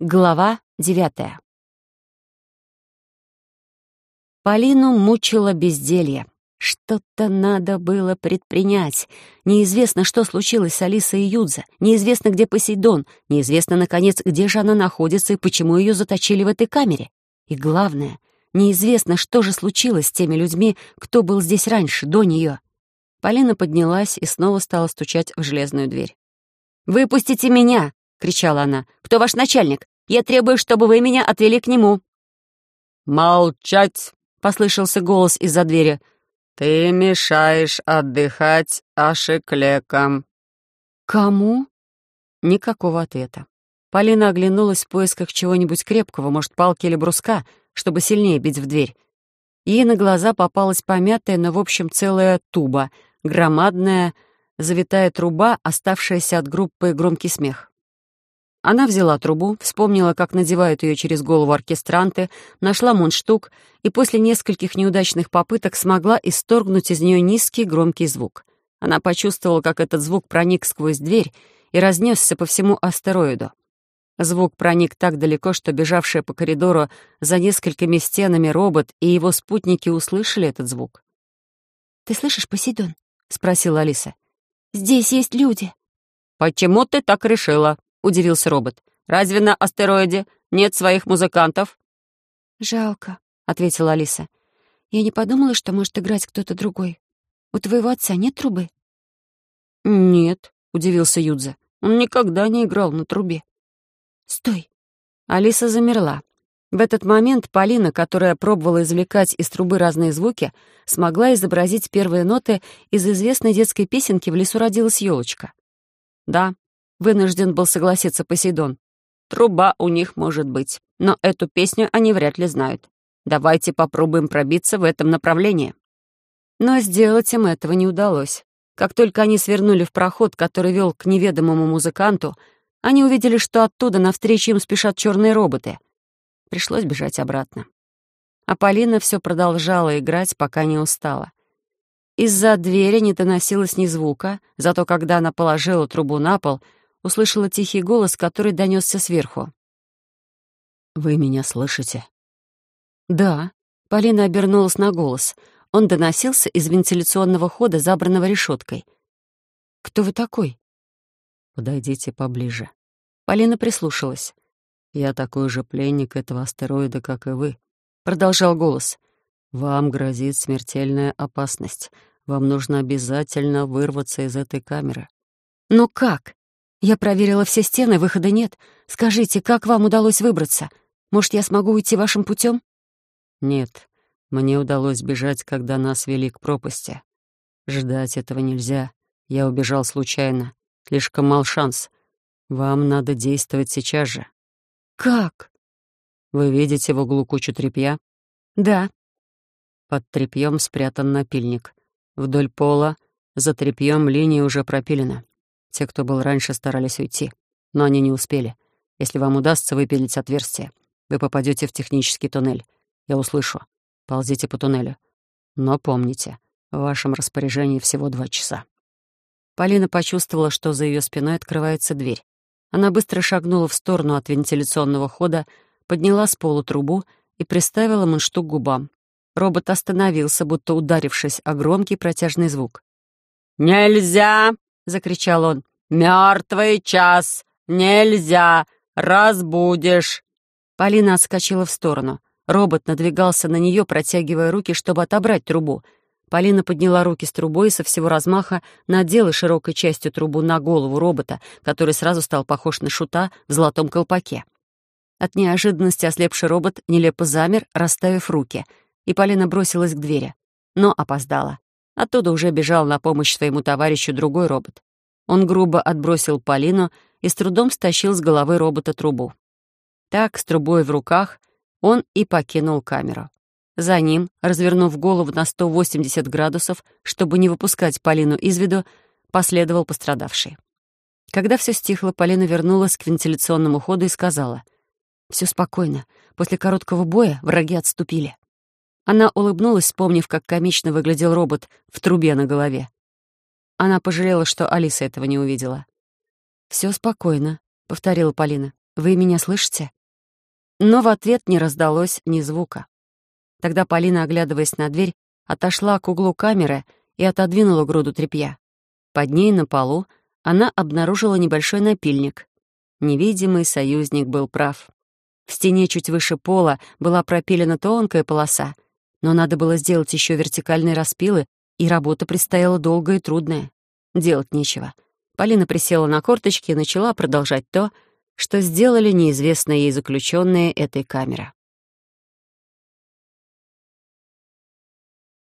Глава девятая. Полину мучило безделье. Что-то надо было предпринять. Неизвестно, что случилось с Алисой и Юдза. Неизвестно, где Посейдон. Неизвестно, наконец, где же она находится и почему ее заточили в этой камере. И главное, неизвестно, что же случилось с теми людьми, кто был здесь раньше, до нее. Полина поднялась и снова стала стучать в железную дверь. «Выпустите меня!» — кричала она. «Кто ваш начальник? Я требую, чтобы вы меня отвели к нему». «Молчать!» — послышался голос из-за двери. «Ты мешаешь отдыхать ашеклекам». «Кому?» Никакого ответа. Полина оглянулась в поисках чего-нибудь крепкого, может, палки или бруска, чтобы сильнее бить в дверь. Ей на глаза попалась помятая, но, в общем, целая туба, громадная, завитая труба, оставшаяся от группы «Громкий смех». Она взяла трубу, вспомнила, как надевают ее через голову оркестранты, нашла мундштук и после нескольких неудачных попыток смогла исторгнуть из нее низкий громкий звук. Она почувствовала, как этот звук проник сквозь дверь и разнесся по всему астероиду. Звук проник так далеко, что бежавшие по коридору за несколькими стенами робот и его спутники услышали этот звук. «Ты слышишь, Посейдон?» — спросила Алиса. «Здесь есть люди». «Почему ты так решила?» — удивился робот. «Разве на астероиде нет своих музыкантов?» «Жалко», — ответила Алиса. «Я не подумала, что может играть кто-то другой. У твоего отца нет трубы?» «Нет», — удивился Юдза. «Он никогда не играл на трубе». «Стой!» Алиса замерла. В этот момент Полина, которая пробовала извлекать из трубы разные звуки, смогла изобразить первые ноты из известной детской песенки «В лесу родилась елочка». Да, Вынужден был согласиться Посейдон. Труба у них может быть, но эту песню они вряд ли знают. Давайте попробуем пробиться в этом направлении. Но сделать им этого не удалось. Как только они свернули в проход, который вел к неведомому музыканту, они увидели, что оттуда навстречу им спешат черные роботы. Пришлось бежать обратно. А Полина все продолжала играть, пока не устала. Из-за двери не доносилось ни звука, зато когда она положила трубу на пол — услышала тихий голос, который донесся сверху. «Вы меня слышите?» «Да». Полина обернулась на голос. Он доносился из вентиляционного хода, забранного решеткой. «Кто вы такой?» «Подойдите поближе». Полина прислушалась. «Я такой же пленник этого астероида, как и вы», — продолжал голос. «Вам грозит смертельная опасность. Вам нужно обязательно вырваться из этой камеры». «Но как?» Я проверила все стены, выхода нет. Скажите, как вам удалось выбраться? Может, я смогу уйти вашим путем? Нет, мне удалось бежать, когда нас вели к пропасти. Ждать этого нельзя. Я убежал случайно. Слишком мал шанс. Вам надо действовать сейчас же. Как? Вы видите в углу кучу тряпья? Да. Под тряпьем спрятан напильник. Вдоль пола за тряпьем линия уже пропилена. Те, кто был раньше, старались уйти, но они не успели. Если вам удастся выпилить отверстие, вы попадете в технический туннель. Я услышу. Ползите по туннелю. Но помните, в вашем распоряжении всего два часа. Полина почувствовала, что за ее спиной открывается дверь. Она быстро шагнула в сторону от вентиляционного хода, подняла с пола трубу и приставила мундштук губам. Робот остановился, будто ударившись о громкий протяжный звук. «Нельзя!» закричал он. «Мертвый час! Нельзя! Разбудишь!» Полина отскочила в сторону. Робот надвигался на нее, протягивая руки, чтобы отобрать трубу. Полина подняла руки с трубой и со всего размаха надела широкой частью трубу на голову робота, который сразу стал похож на шута в золотом колпаке. От неожиданности ослепший робот нелепо замер, расставив руки, и Полина бросилась к двери, но опоздала. Оттуда уже бежал на помощь своему товарищу другой робот. Он грубо отбросил Полину и с трудом стащил с головы робота трубу. Так, с трубой в руках, он и покинул камеру. За ним, развернув голову на 180 градусов, чтобы не выпускать Полину из виду, последовал пострадавший. Когда все стихло, Полина вернулась к вентиляционному ходу и сказала, «Все спокойно. После короткого боя враги отступили». Она улыбнулась, вспомнив, как комично выглядел робот в трубе на голове. Она пожалела, что Алиса этого не увидела. «Все спокойно», — повторила Полина. Вы меня слышите?» Но в ответ не раздалось ни звука. Тогда Полина, оглядываясь на дверь, отошла к углу камеры и отодвинула груду тряпья. Под ней на полу она обнаружила небольшой напильник. Невидимый союзник был прав. В стене чуть выше пола была пропилена тонкая полоса, но надо было сделать еще вертикальные распилы, и работа предстояла долгая и трудная. Делать нечего. Полина присела на корточки и начала продолжать то, что сделали неизвестные ей заключенные этой камеры.